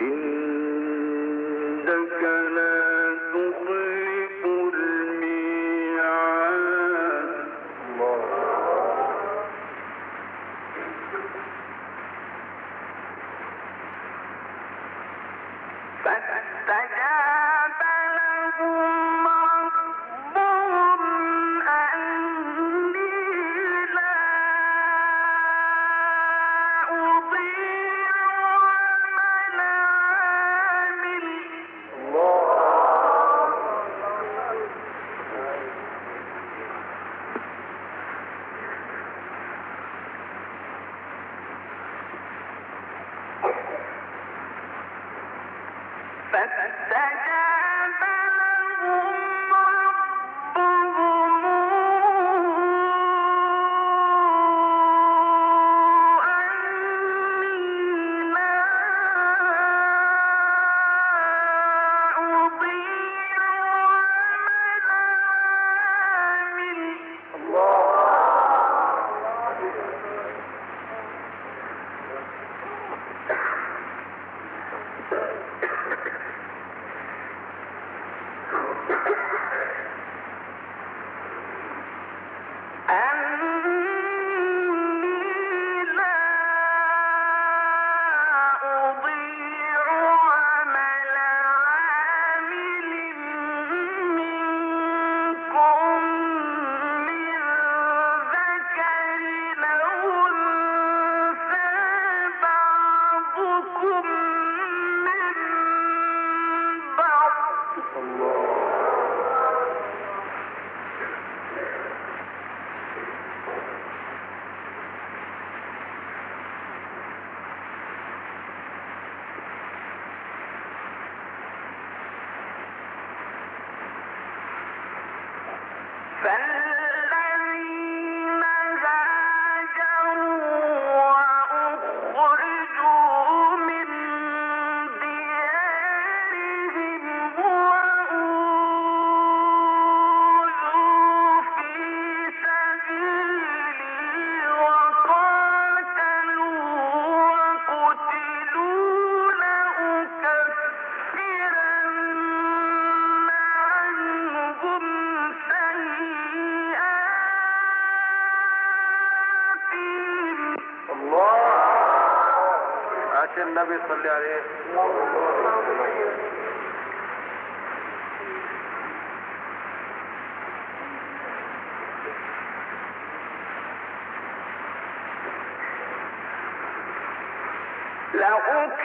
إنك صلت النبی صلی اللہ علیہ لَهُ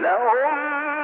لهم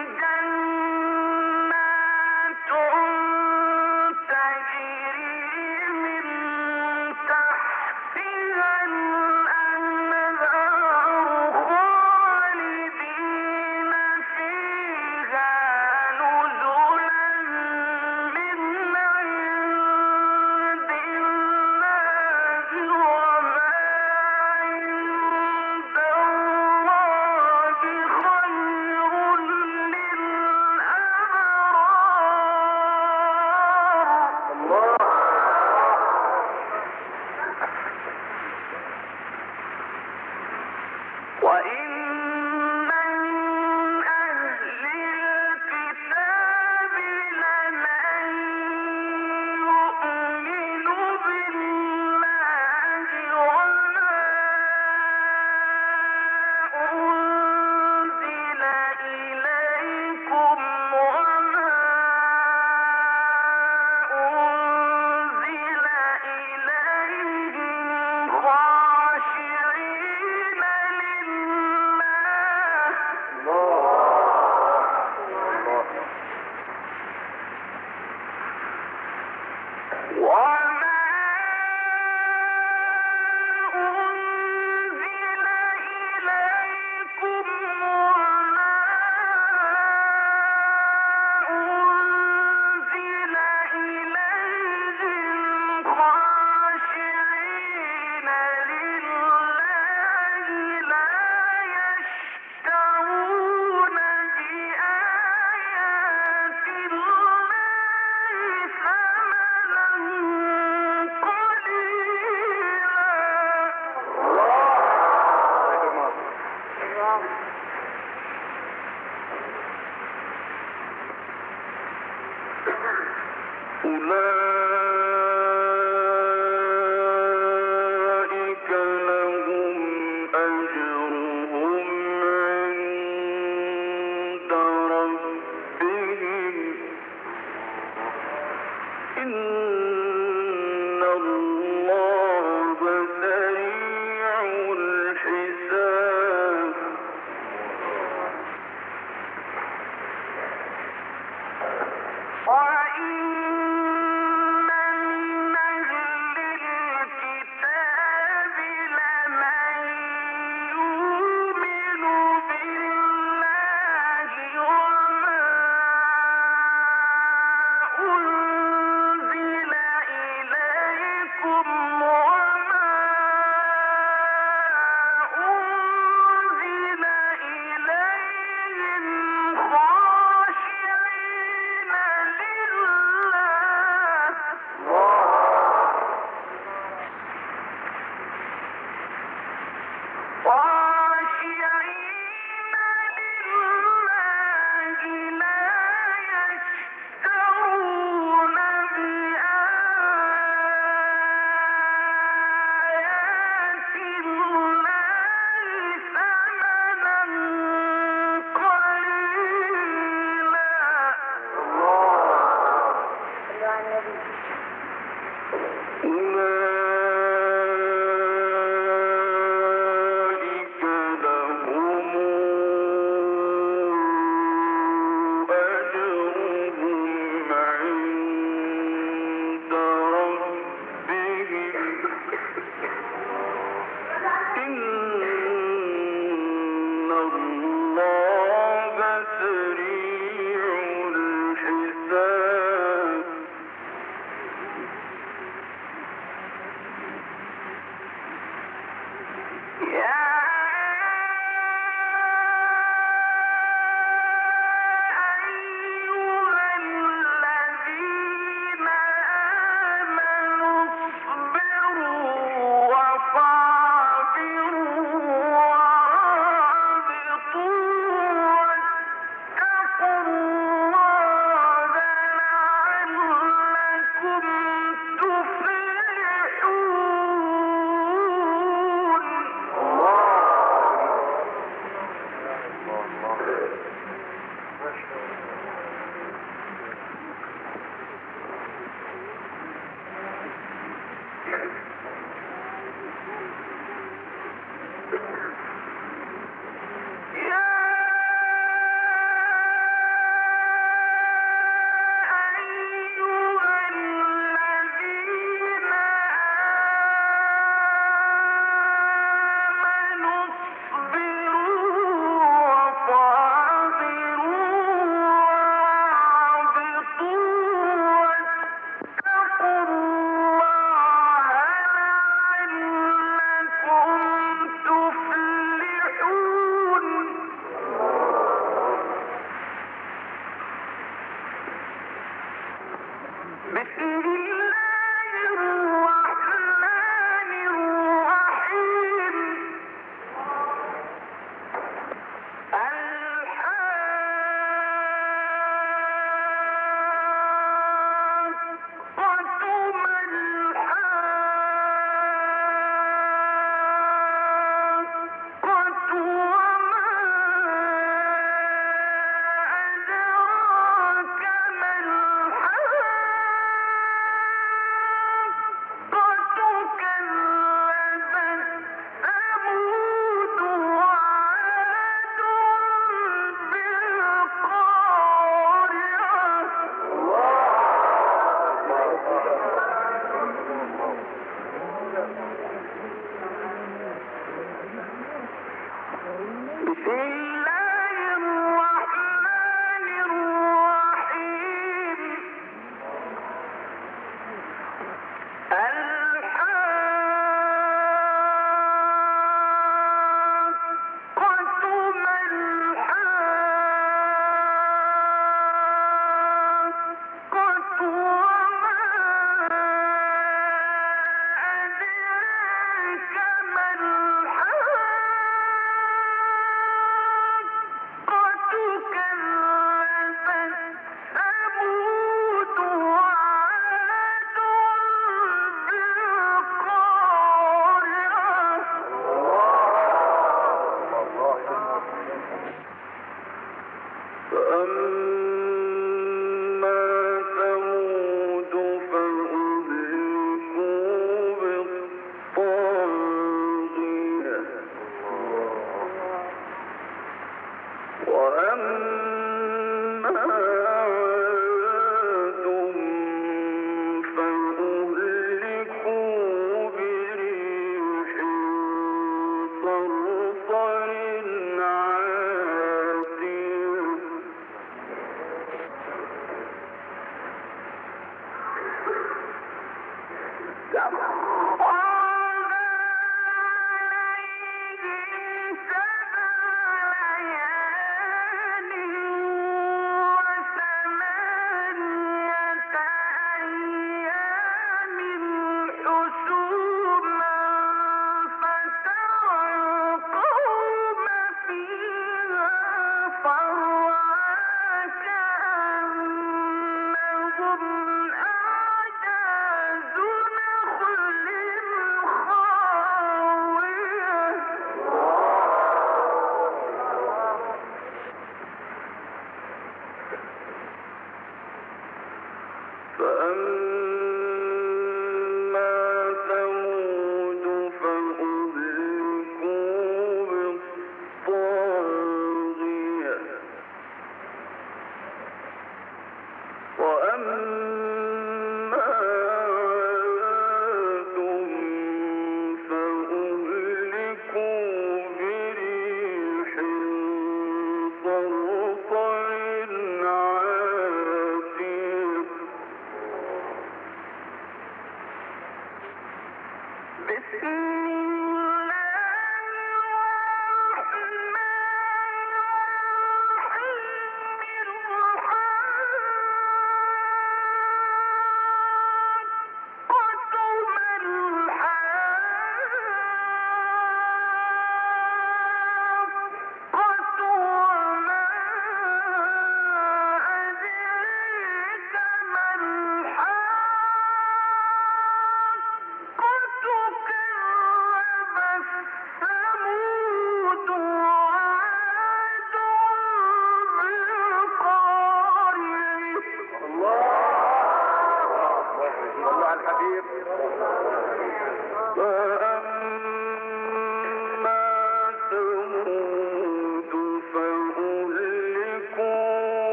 up.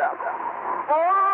out.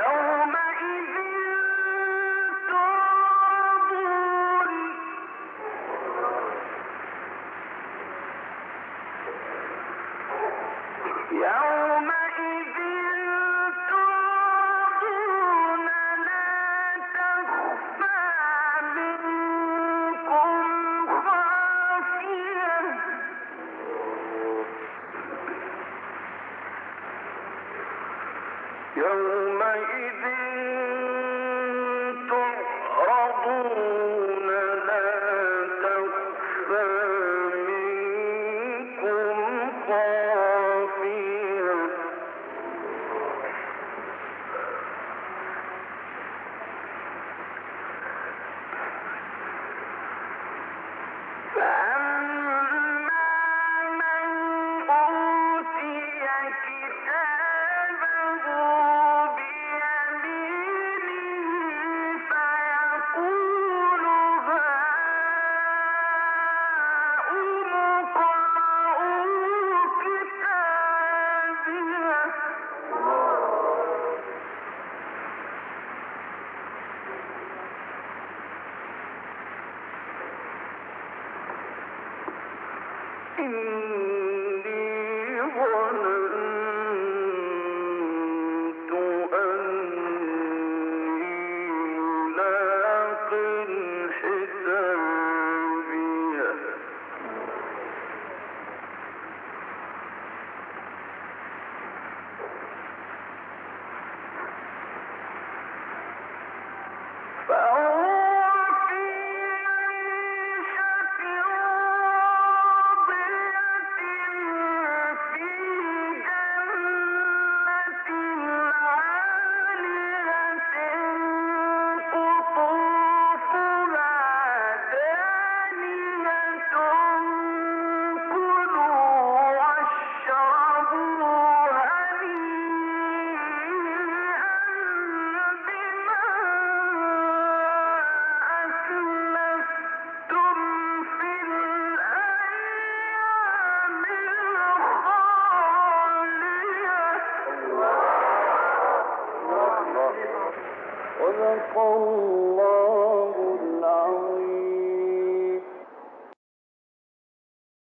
Well,